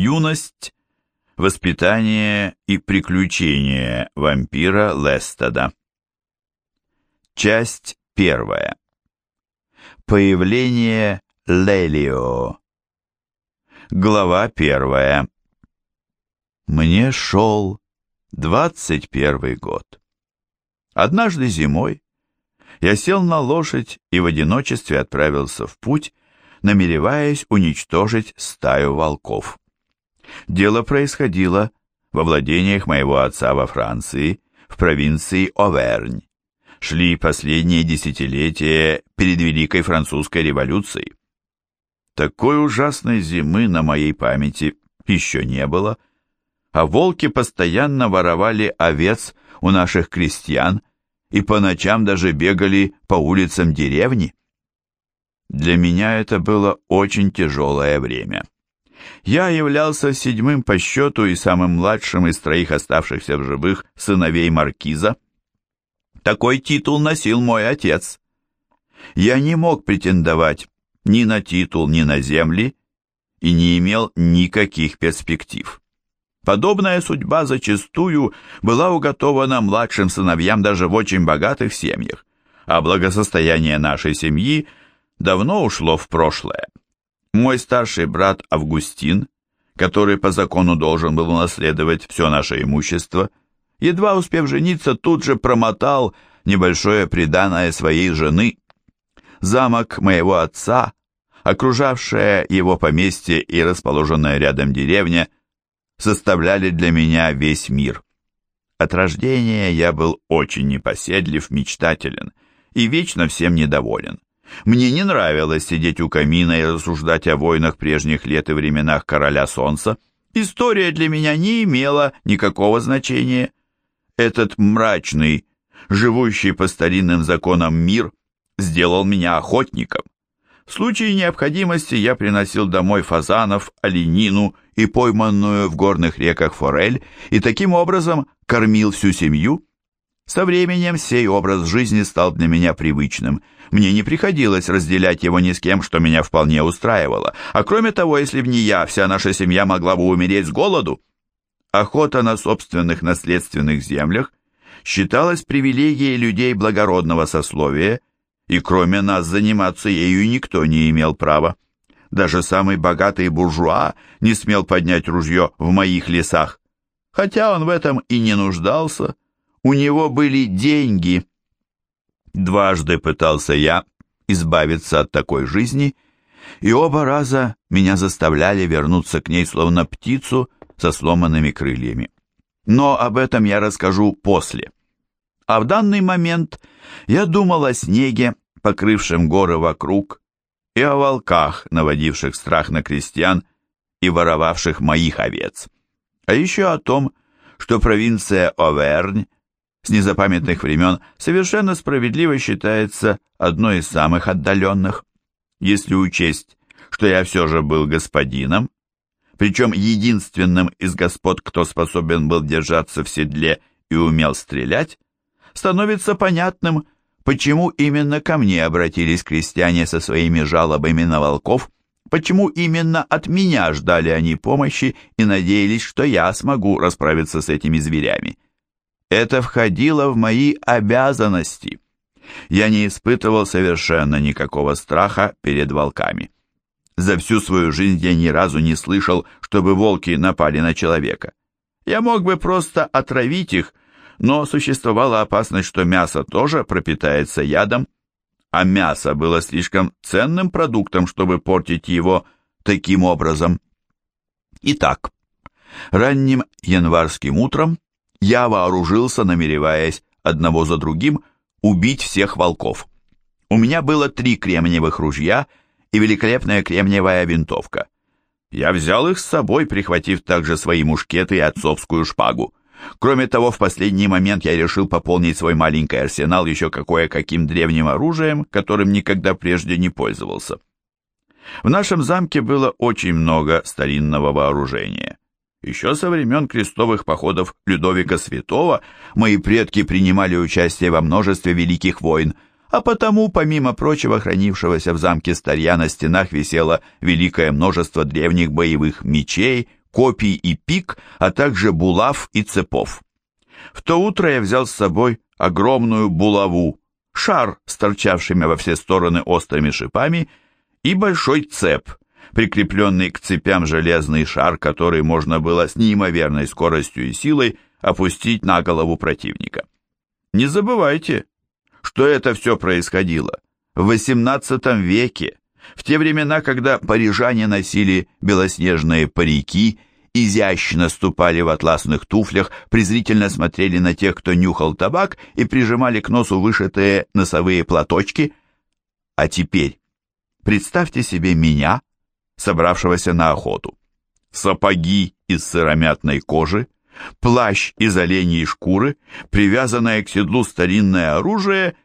Юность, воспитание и приключения вампира Лестеда. Часть первая. Появление Лелио. Глава первая. Мне шел двадцать первый год. Однажды зимой я сел на лошадь и в одиночестве отправился в путь, намереваясь уничтожить стаю волков. Дело происходило во владениях моего отца во Франции, в провинции Овернь. Шли последние десятилетия перед Великой Французской революцией. Такой ужасной зимы на моей памяти еще не было, а волки постоянно воровали овец у наших крестьян и по ночам даже бегали по улицам деревни. Для меня это было очень тяжелое время. Я являлся седьмым по счету и самым младшим из троих оставшихся в живых сыновей Маркиза. Такой титул носил мой отец. Я не мог претендовать ни на титул, ни на земли и не имел никаких перспектив. Подобная судьба зачастую была уготована младшим сыновьям даже в очень богатых семьях, а благосостояние нашей семьи давно ушло в прошлое. Мой старший брат Августин, который по закону должен был унаследовать все наше имущество, едва успев жениться, тут же промотал небольшое приданое своей жены. Замок моего отца, окружавшее его поместье и расположенная рядом деревня, составляли для меня весь мир. От рождения я был очень непоседлив, мечтателен и вечно всем недоволен. Мне не нравилось сидеть у камина и рассуждать о войнах прежних лет и временах короля солнца. История для меня не имела никакого значения. Этот мрачный, живущий по старинным законам мир сделал меня охотником. В случае необходимости я приносил домой фазанов, оленину и пойманную в горных реках форель и таким образом кормил всю семью. Со временем сей образ жизни стал для меня привычным – мне не приходилось разделять его ни с кем, что меня вполне устраивало. А кроме того, если б не я, вся наша семья могла бы умереть с голоду. Охота на собственных наследственных землях считалась привилегией людей благородного сословия, и кроме нас заниматься ею никто не имел права. Даже самый богатый буржуа не смел поднять ружье в моих лесах, хотя он в этом и не нуждался. У него были деньги — Дважды пытался я избавиться от такой жизни, и оба раза меня заставляли вернуться к ней словно птицу со сломанными крыльями. Но об этом я расскажу после. А в данный момент я думал о снеге, покрывшем горы вокруг, и о волках, наводивших страх на крестьян и воровавших моих овец. А еще о том, что провинция Овернь с незапамятных времен совершенно справедливо считается одной из самых отдаленных. Если учесть, что я все же был господином, причем единственным из господ, кто способен был держаться в седле и умел стрелять, становится понятным, почему именно ко мне обратились крестьяне со своими жалобами на волков, почему именно от меня ждали они помощи и надеялись, что я смогу расправиться с этими зверями. Это входило в мои обязанности. Я не испытывал совершенно никакого страха перед волками. За всю свою жизнь я ни разу не слышал, чтобы волки напали на человека. Я мог бы просто отравить их, но существовала опасность, что мясо тоже пропитается ядом, а мясо было слишком ценным продуктом, чтобы портить его таким образом. Итак, ранним январским утром я вооружился, намереваясь одного за другим убить всех волков. У меня было три кремниевых ружья и великолепная кремниевая винтовка. Я взял их с собой, прихватив также свои мушкеты и отцовскую шпагу. Кроме того, в последний момент я решил пополнить свой маленький арсенал еще кое-каким древним оружием, которым никогда прежде не пользовался. В нашем замке было очень много старинного вооружения. Еще со времен крестовых походов Людовика Святого мои предки принимали участие во множестве великих войн, а потому, помимо прочего хранившегося в замке старья на стенах висело великое множество древних боевых мечей, копий и пик, а также булав и цепов. В то утро я взял с собой огромную булаву, шар с торчавшими во все стороны острыми шипами и большой цеп, прикрепленный к цепям железный шар, который можно было с неимоверной скоростью и силой опустить на голову противника. Не забывайте, что это все происходило в XVIII веке, в те времена, когда парижане носили белоснежные парики, изящно ступали в атласных туфлях, презрительно смотрели на тех, кто нюхал табак и прижимали к носу вышитые носовые платочки. А теперь представьте себе меня, собравшегося на охоту. Сапоги из сыромятной кожи, плащ из оленьей шкуры, привязанное к седлу старинное оружие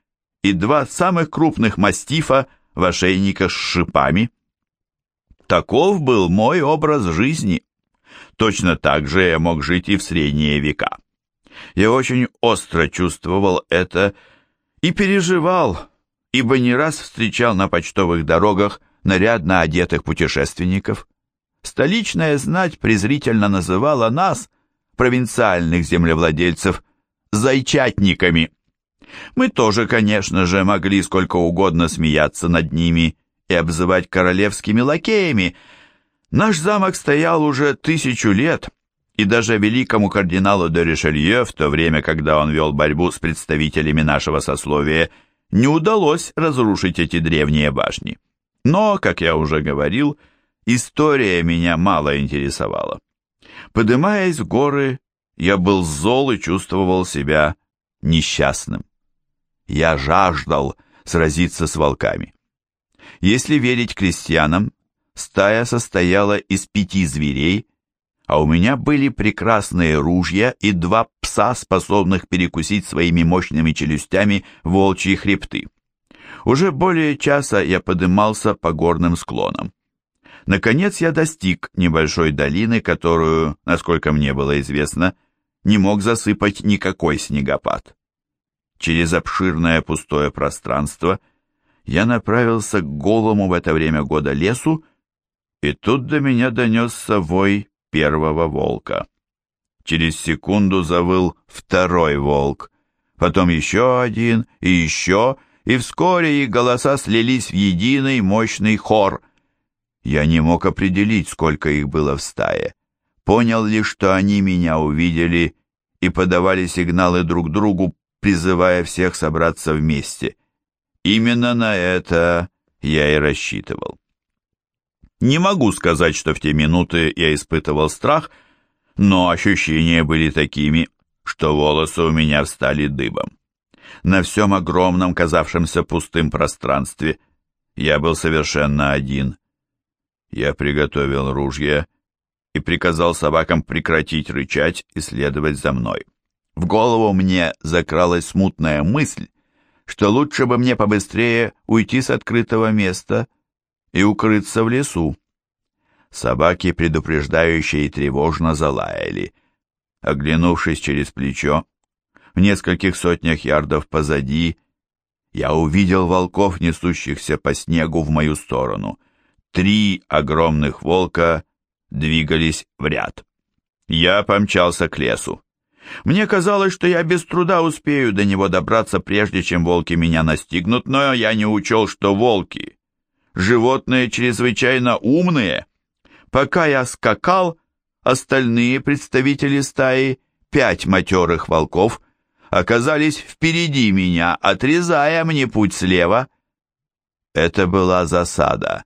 и два самых крупных мастифа в ошейниках с шипами. Таков был мой образ жизни. Точно так же я мог жить и в средние века. Я очень остро чувствовал это и переживал, ибо не раз встречал на почтовых дорогах нарядно одетых путешественников. Столичная знать презрительно называла нас, провинциальных землевладельцев, зайчатниками. Мы тоже, конечно же, могли сколько угодно смеяться над ними и обзывать королевскими лакеями. Наш замок стоял уже тысячу лет, и даже великому кардиналу де в то время, когда он вел борьбу с представителями нашего сословия, не удалось разрушить эти древние башни. Но, как я уже говорил, история меня мало интересовала. Подымаясь в горы, я был зол и чувствовал себя несчастным. Я жаждал сразиться с волками. Если верить крестьянам, стая состояла из пяти зверей, а у меня были прекрасные ружья и два пса, способных перекусить своими мощными челюстями волчьи хребты. Уже более часа я подымался по горным склонам. Наконец я достиг небольшой долины, которую, насколько мне было известно, не мог засыпать никакой снегопад. Через обширное пустое пространство я направился к голому в это время года лесу, и тут до меня донесся вой первого волка. Через секунду завыл второй волк, потом еще один и еще, и вскоре их голоса слились в единый мощный хор. Я не мог определить, сколько их было в стае. Понял лишь, что они меня увидели и подавали сигналы друг другу, призывая всех собраться вместе. Именно на это я и рассчитывал. Не могу сказать, что в те минуты я испытывал страх, но ощущения были такими, что волосы у меня встали дыбом. На всем огромном, казавшемся пустым пространстве я был совершенно один. Я приготовил ружье и приказал собакам прекратить рычать и следовать за мной. В голову мне закралась смутная мысль, что лучше бы мне побыстрее уйти с открытого места и укрыться в лесу. Собаки, предупреждающие и тревожно залаяли. Оглянувшись через плечо, в нескольких сотнях ярдов позади, я увидел волков, несущихся по снегу в мою сторону. Три огромных волка двигались в ряд. Я помчался к лесу. Мне казалось, что я без труда успею до него добраться, прежде чем волки меня настигнут, но я не учел, что волки — животные чрезвычайно умные. Пока я скакал, остальные представители стаи, пять матерых волков, оказались впереди меня, отрезая мне путь слева. Это была засада,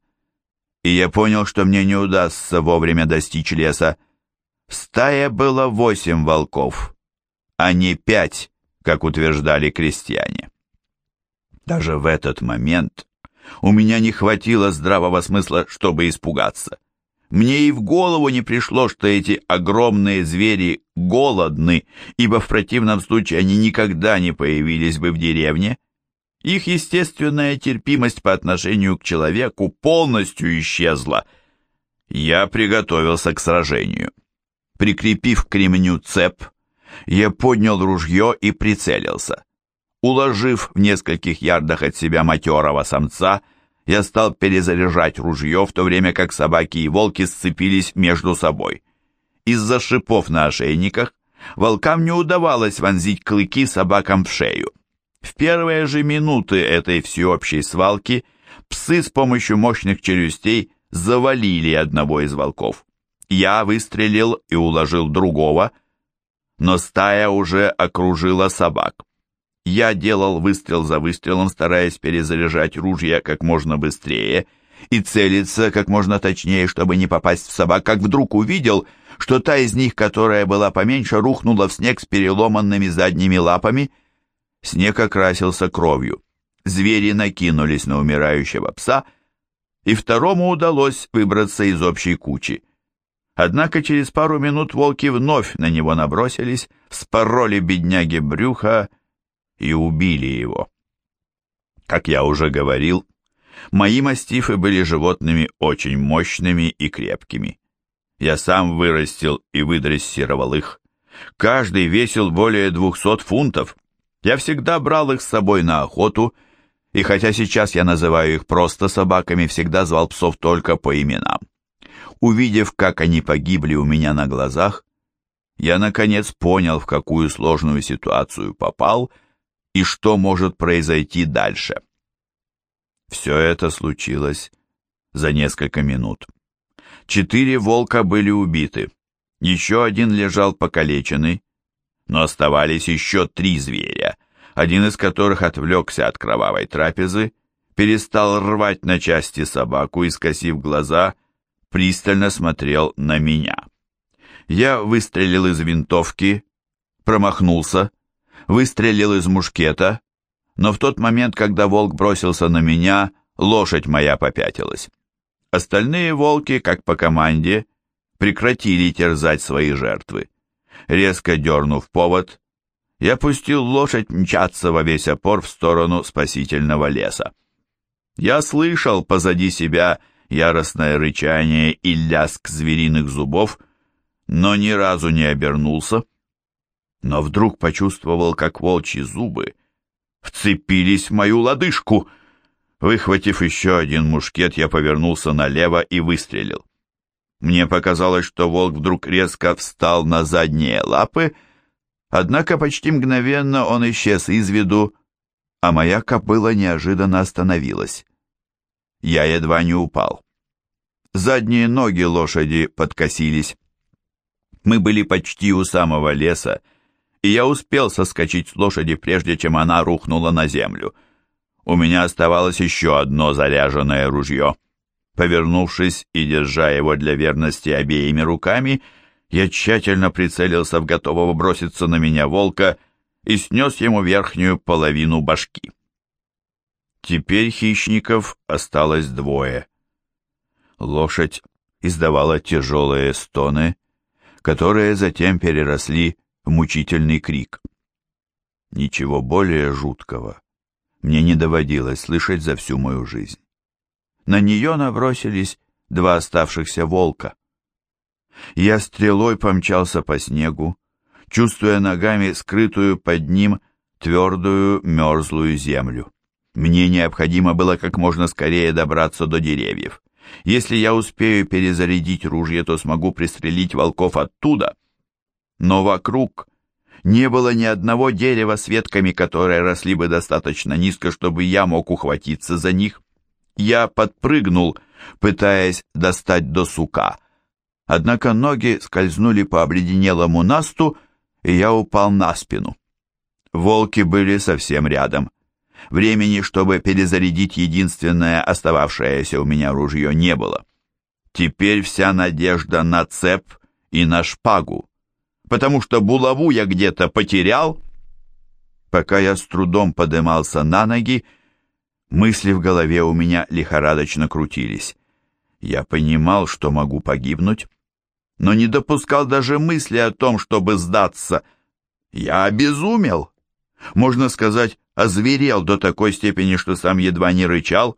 и я понял, что мне не удастся вовремя достичь леса. В стае было восемь волков, а не пять, как утверждали крестьяне. Даже в этот момент у меня не хватило здравого смысла, чтобы испугаться. Мне и в голову не пришло, что эти огромные звери голодны, ибо в противном случае они никогда не появились бы в деревне. Их естественная терпимость по отношению к человеку полностью исчезла. Я приготовился к сражению. Прикрепив к ремню цеп, я поднял ружье и прицелился. Уложив в нескольких ярдах от себя матерого самца, я стал перезаряжать ружье, в то время как собаки и волки сцепились между собой. из-за шипов на ошейниках волкам не удавалось вонзить клыки собакам в шею. В первые же минуты этой всеобщей свалки псы с помощью мощных челюстей завалили одного из волков. Я выстрелил и уложил другого, но стая уже окружила собак. Я делал выстрел за выстрелом, стараясь перезаряжать ружья как можно быстрее и целиться как можно точнее, чтобы не попасть в собак, как вдруг увидел, что та из них, которая была поменьше, рухнула в снег с переломанными задними лапами. Снег окрасился кровью. Звери накинулись на умирающего пса, и второму удалось выбраться из общей кучи. Однако через пару минут волки вновь на него набросились, спороли бедняге брюха и убили его. Как я уже говорил, мои мастифы были животными очень мощными и крепкими. Я сам вырастил и выдрессировал их. Каждый весил более двухсот фунтов. Я всегда брал их с собой на охоту, и хотя сейчас я называю их просто собаками, всегда звал псов только по именам. Увидев, как они погибли у меня на глазах, я наконец понял, в какую сложную ситуацию попал — и что может произойти дальше. Все это случилось за несколько минут. Четыре волка были убиты, еще один лежал покалеченный, но оставались еще три зверя, один из которых отвлекся от кровавой трапезы, перестал рвать на части собаку и, скосив глаза, пристально смотрел на меня. Я выстрелил из винтовки, промахнулся, выстрелил из мушкета, но в тот момент, когда волк бросился на меня, лошадь моя попятилась. Остальные волки, как по команде, прекратили терзать свои жертвы. Резко дернув повод, я пустил лошадь мчаться во весь опор в сторону спасительного леса. Я слышал позади себя яростное рычание и лязг звериных зубов, но ни разу не обернулся но вдруг почувствовал, как волчьи зубы вцепились в мою лодыжку. Выхватив еще один мушкет, я повернулся налево и выстрелил. Мне показалось, что волк вдруг резко встал на задние лапы, однако почти мгновенно он исчез из виду, а моя кобыла неожиданно остановилась. Я едва не упал. Задние ноги лошади подкосились. Мы были почти у самого леса, и я успел соскочить с лошади, прежде чем она рухнула на землю. У меня оставалось еще одно заряженное ружье. Повернувшись и держа его для верности обеими руками, я тщательно прицелился в готового броситься на меня волка и снес ему верхнюю половину башки. Теперь хищников осталось двое. Лошадь издавала тяжелые стоны, которые затем переросли мучительный крик. Ничего более жуткого мне не доводилось слышать за всю мою жизнь. На нее набросились два оставшихся волка. Я стрелой помчался по снегу, чувствуя ногами скрытую под ним твердую мерзлую землю. Мне необходимо было как можно скорее добраться до деревьев. Если я успею перезарядить ружье, то смогу пристрелить волков оттуда — но вокруг не было ни одного дерева с ветками, которые росли бы достаточно низко, чтобы я мог ухватиться за них. Я подпрыгнул, пытаясь достать до сука. Однако ноги скользнули по обледенелому насту, и я упал на спину. Волки были совсем рядом. Времени, чтобы перезарядить единственное остававшееся у меня ружье, не было. Теперь вся надежда на цеп и на шпагу потому что булаву я где-то потерял. Пока я с трудом подымался на ноги, мысли в голове у меня лихорадочно крутились. Я понимал, что могу погибнуть, но не допускал даже мысли о том, чтобы сдаться. Я обезумел. Можно сказать, озверел до такой степени, что сам едва не рычал.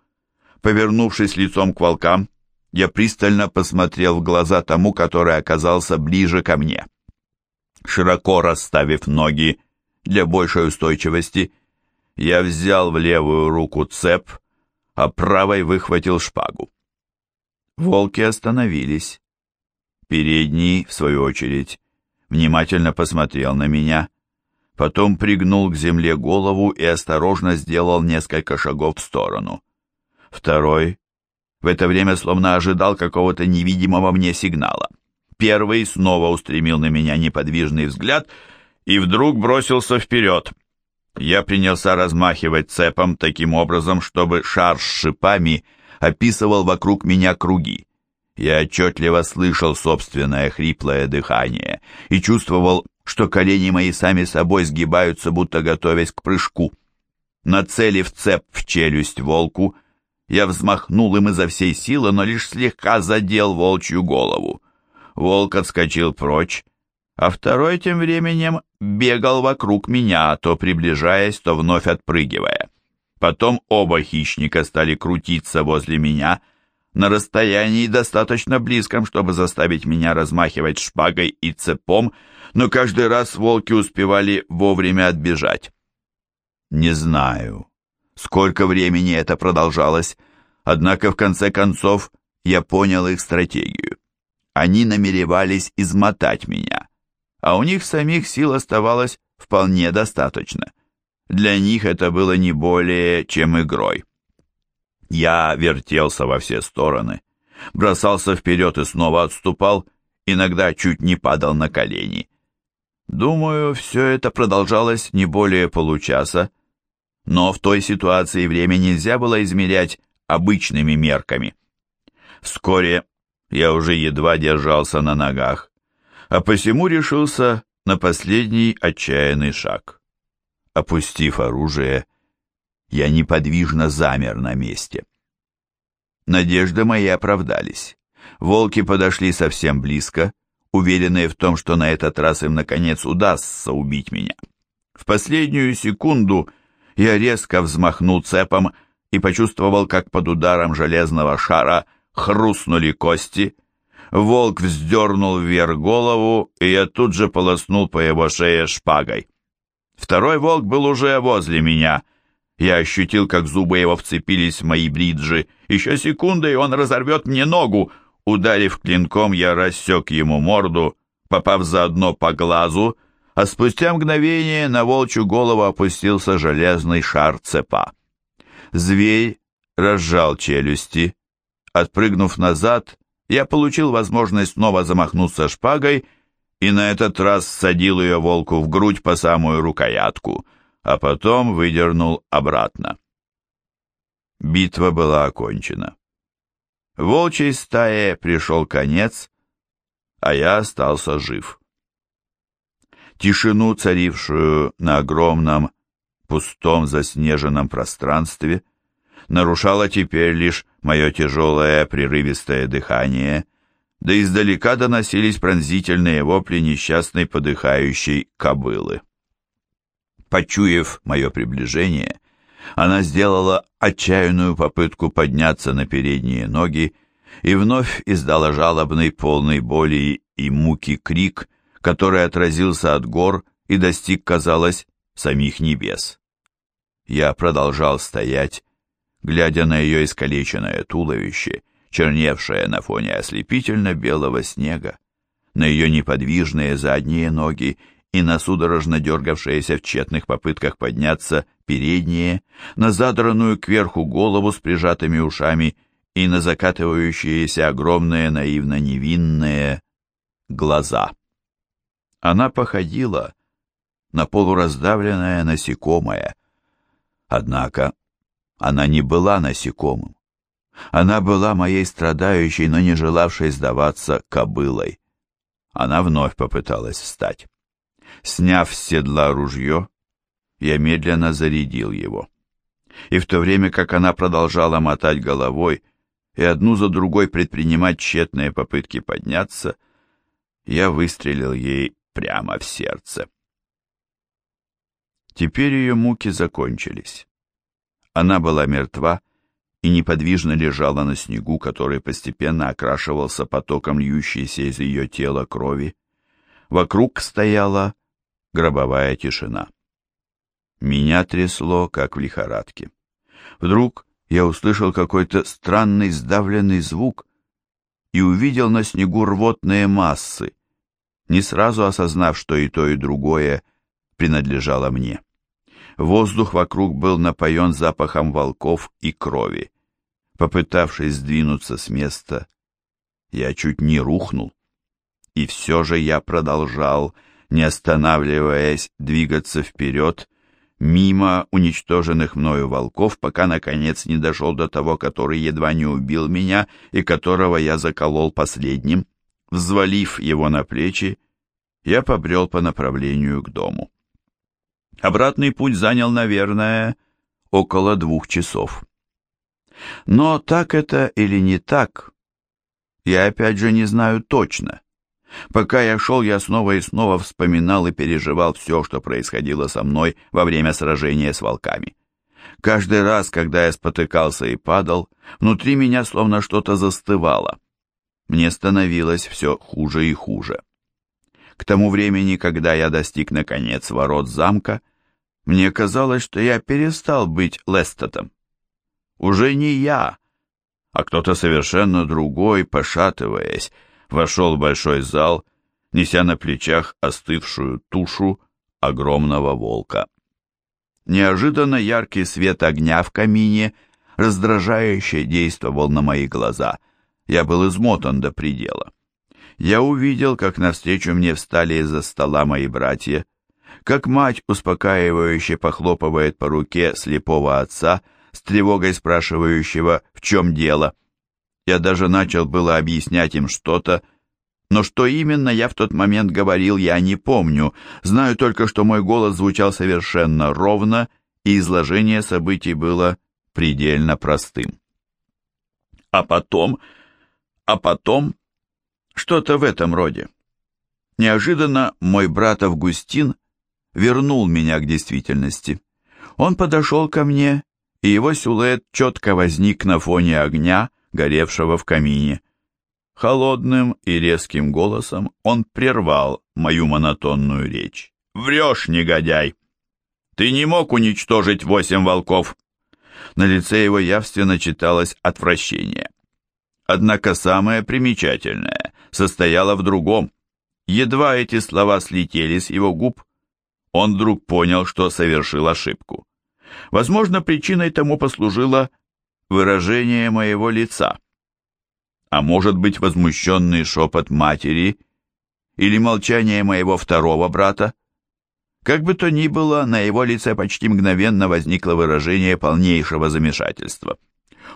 Повернувшись лицом к волкам, я пристально посмотрел в глаза тому, который оказался ближе ко мне широко расставив ноги для большей устойчивости, я взял в левую руку цеп, а правой выхватил шпагу. Волки остановились. Передний, в свою очередь, внимательно посмотрел на меня, потом пригнул к земле голову и осторожно сделал несколько шагов в сторону. Второй в это время словно ожидал какого-то невидимого мне сигнала. Первый снова устремил на меня неподвижный взгляд и вдруг бросился вперед. Я принялся размахивать цепом таким образом, чтобы шар с шипами описывал вокруг меня круги. Я отчетливо слышал собственное хриплое дыхание и чувствовал, что колени мои сами собой сгибаются, будто готовясь к прыжку. Нацелив цеп в челюсть волку, я взмахнул им изо всей силы, но лишь слегка задел волчью голову. Волк отскочил прочь, а второй тем временем бегал вокруг меня, то приближаясь, то вновь отпрыгивая. Потом оба хищника стали крутиться возле меня — на расстоянии достаточно близком, чтобы заставить меня размахивать шпагой и цепом, но каждый раз волки успевали вовремя отбежать. Не знаю, сколько времени это продолжалось, однако в конце концов я понял их стратегию. Они намеревались измотать меня, а у них самих сил оставалось вполне достаточно. Для них это было не более, чем игрой. Я вертелся во все стороны, бросался вперед и снова отступал, иногда чуть не падал на колени. Думаю, все это продолжалось не более получаса, но в той ситуации время нельзя было измерять обычными мерками. Вскоре я уже едва держался на ногах, а посему решился на последний отчаянный шаг. Опустив оружие, я неподвижно замер на месте. Надежды мои оправдались. Волки подошли совсем близко, уверенные в том, что на этот раз им, наконец, удастся убить меня. В последнюю секунду я резко взмахнул цепом и почувствовал, как под ударом железного шара хрустнули кости. Волк вздернул вверх голову, и я тут же полоснул по его шее шпагой. Второй волк был уже возле меня — я ощутил, как зубы его вцепились в мои бриджи. Еще секунда, и он разорвет мне ногу. Ударив клинком, я рассек ему морду, попав заодно по глазу, а спустя мгновение на волчью голову опустился железный шар цепа. Зверь разжал челюсти. Отпрыгнув назад, я получил возможность снова замахнуться шпагой и на этот раз садил ее волку в грудь по самую рукоятку — а потом выдернул обратно. Битва была окончена. Волчьей стае пришел конец, а я остался жив. Тишину, царившую на огромном, пустом, заснеженном пространстве, нарушало теперь лишь мое тяжелое прерывистое дыхание, да издалека доносились пронзительные вопли несчастной подыхающей кобылы. Почуяв мое приближение, она сделала отчаянную попытку подняться на передние ноги и вновь издала жалобный, полный боли и муки крик, который отразился от гор и достиг, казалось, самих небес. Я продолжал стоять, глядя на ее искалеченное туловище, черневшее на фоне ослепительно-белого снега, на ее неподвижные задние ноги и на судорожно дергавшиеся в тщетных попытках подняться передние, на задранную кверху голову с прижатыми ушами и на закатывающиеся огромные наивно невинные глаза. Она походила на полураздавленное насекомое. Однако она не была насекомым. Она была моей страдающей, но не желавшей сдаваться кобылой. Она вновь попыталась встать. Сняв с седла ружье, я медленно зарядил его. И в то время, как она продолжала мотать головой и одну за другой предпринимать тщетные попытки подняться, я выстрелил ей прямо в сердце. Теперь ее муки закончились. Она была мертва и неподвижно лежала на снегу, который постепенно окрашивался потоком льющейся из ее тела крови. Вокруг стояла гробовая тишина. Меня трясло, как в лихорадке. Вдруг я услышал какой-то странный сдавленный звук и увидел на снегу рвотные массы, не сразу осознав, что и то, и другое принадлежало мне. Воздух вокруг был напоен запахом волков и крови. Попытавшись сдвинуться с места, я чуть не рухнул. И все же я продолжал, не останавливаясь, двигаться вперед, мимо уничтоженных мною волков, пока, наконец, не дошел до того, который едва не убил меня и которого я заколол последним. Взвалив его на плечи, я побрел по направлению к дому. Обратный путь занял, наверное, около двух часов. Но так это или не так, я опять же не знаю точно. Пока я шел, я снова и снова вспоминал и переживал все, что происходило со мной во время сражения с волками. Каждый раз, когда я спотыкался и падал, внутри меня словно что-то застывало. Мне становилось все хуже и хуже. К тому времени, когда я достиг, наконец, ворот замка, мне казалось, что я перестал быть Лестотом. Уже не я, а кто-то совершенно другой, пошатываясь, вошел в большой зал, неся на плечах остывшую тушу огромного волка. Неожиданно яркий свет огня в камине раздражающе действовал на мои глаза. Я был измотан до предела. Я увидел, как навстречу мне встали из-за стола мои братья, как мать успокаивающе похлопывает по руке слепого отца, с тревогой спрашивающего, в чем дело. Я даже начал было объяснять им что-то, но что именно я в тот момент говорил, я не помню. Знаю только, что мой голос звучал совершенно ровно, и изложение событий было предельно простым. А потом... А потом... Что-то в этом роде. Неожиданно мой брат Августин вернул меня к действительности. Он подошел ко мне, и его силуэт четко возник на фоне огня, горевшего в камине. Холодным и резким голосом он прервал мою монотонную речь. «Врешь, негодяй! Ты не мог уничтожить восемь волков!» На лице его явственно читалось отвращение. Однако самое примечательное состояло в другом. Едва эти слова слетели с его губ, он вдруг понял, что совершил ошибку. Возможно, причиной тому послужило выражение моего лица. А может быть, возмущенный шепот матери или молчание моего второго брата? Как бы то ни было, на его лице почти мгновенно возникло выражение полнейшего замешательства.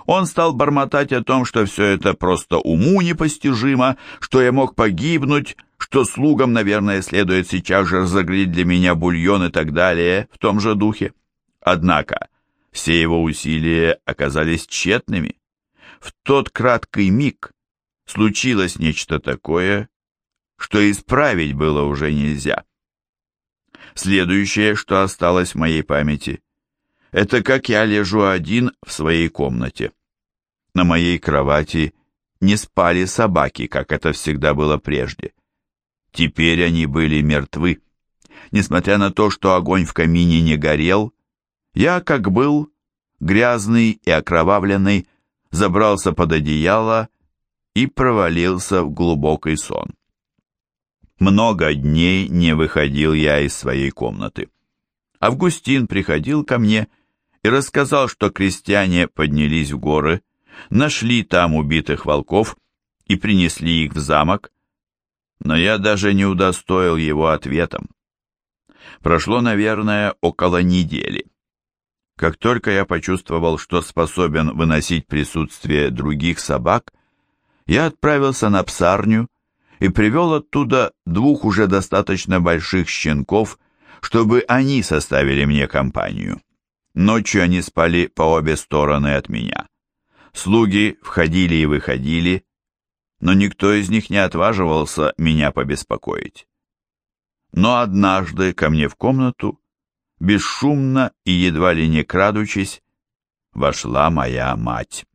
Он стал бормотать о том, что все это просто уму непостижимо, что я мог погибнуть, что слугам, наверное, следует сейчас же разогреть для меня бульон и так далее, в том же духе. Однако все его усилия оказались тщетными. В тот краткий миг случилось нечто такое, что исправить было уже нельзя. Следующее, что осталось в моей памяти, это как я лежу один в своей комнате. На моей кровати не спали собаки, как это всегда было прежде. Теперь они были мертвы. Несмотря на то, что огонь в камине не горел, я, как был, грязный и окровавленный, забрался под одеяло и провалился в глубокий сон. Много дней не выходил я из своей комнаты. Августин приходил ко мне и рассказал, что крестьяне поднялись в горы, нашли там убитых волков и принесли их в замок, но я даже не удостоил его ответом. Прошло, наверное, около недели. Как только я почувствовал, что способен выносить присутствие других собак, я отправился на псарню и привел оттуда двух уже достаточно больших щенков, чтобы они составили мне компанию. Ночью они спали по обе стороны от меня. Слуги входили и выходили, но никто из них не отваживался меня побеспокоить. Но однажды ко мне в комнату бесшумно и едва ли не крадучись, вошла моя мать.